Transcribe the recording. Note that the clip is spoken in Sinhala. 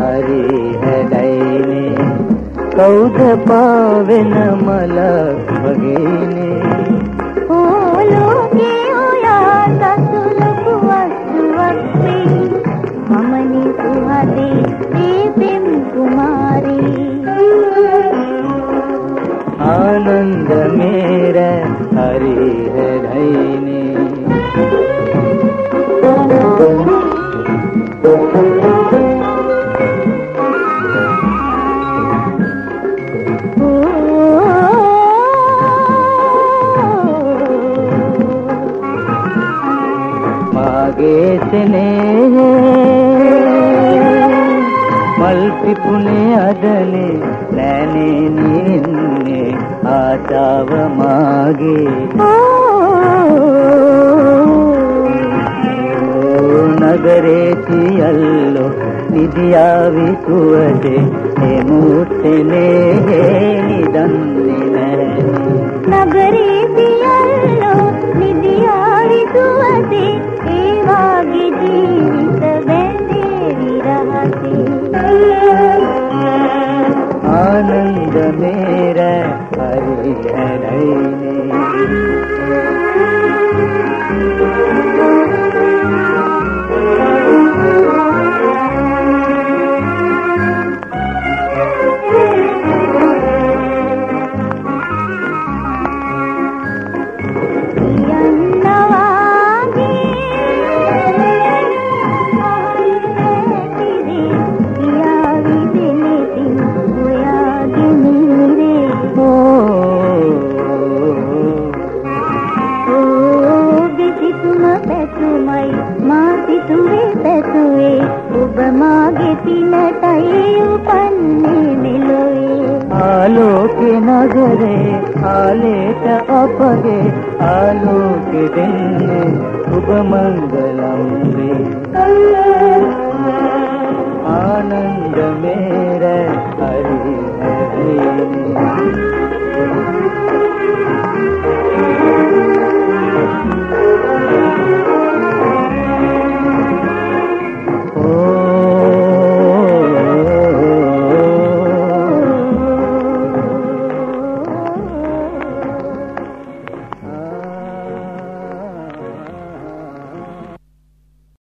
හරි හැඩයිනේ කවුද පාවෙන මල වගේනේ ඕලෝකේ ඔයා සතු ලොකු වස්තුවක් වෙයි මමනි සුහදේ ඒ පෙම් කුමාරී ආනන්ද මේර හරි මාගේ සෙනෙහේ මල් පිපුනේ අදනේ නෑනේ නින්නේ ආශාව මාගේ. ඕ නගරේ සියල්ලෝ නිදියාවි තුවසේ එමුත්තනේ ආනන්ද මේර मागे तिन तयु पन्ने मिलोए आलोक नगरे आलेट अपगे। आलोक दिने उपमंगलम रे। आनंद मेरे।